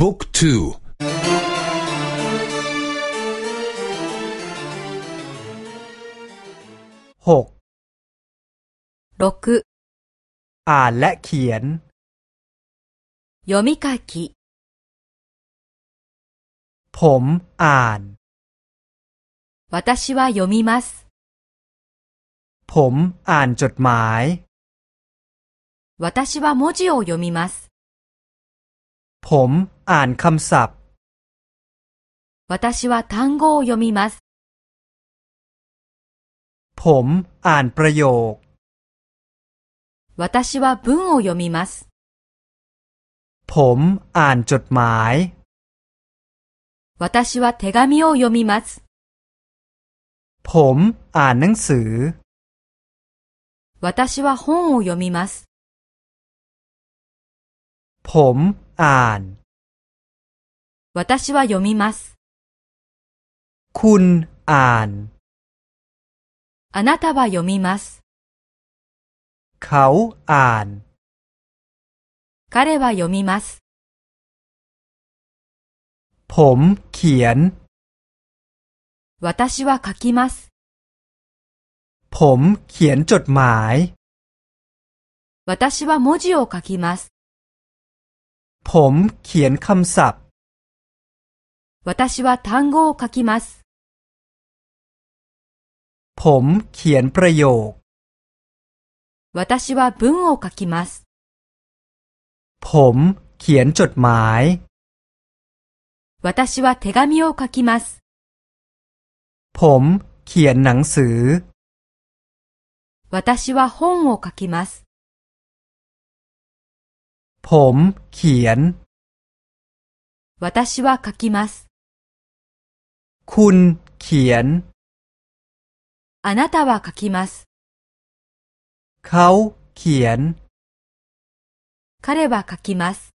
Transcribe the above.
บุ๊กทูหก6อ่านและเขียน読み書きผมอ่าน 私は読みますผมอ่านจดหมาย 私は文字を読みます ผมอ่านคำศัพท์私は単語を読みますผมอ่านประโยค私は文を読みますผมอ่านจดหมาย私は手紙を読みますผมอ่านหนังสือ私は本を読みますผม อ่าน私は読みますคุณอ่านあなたは読みますเขาอ่าน彼は読みますผมเขียน私は書きますผมเขียนจดหมาย私は文字を書きます ผมเขียนคำศัพท์私は単語を書きますผมเขียนประโยค私は文を書きます。ผมเขียนจดหมาย 私は手紙を書きます。ผมเขียนหนังสือ私は本を書きます。 ผมเขียน私は書きます。คุณเขียนあなたは書きます。เขาเขียน彼は書きます。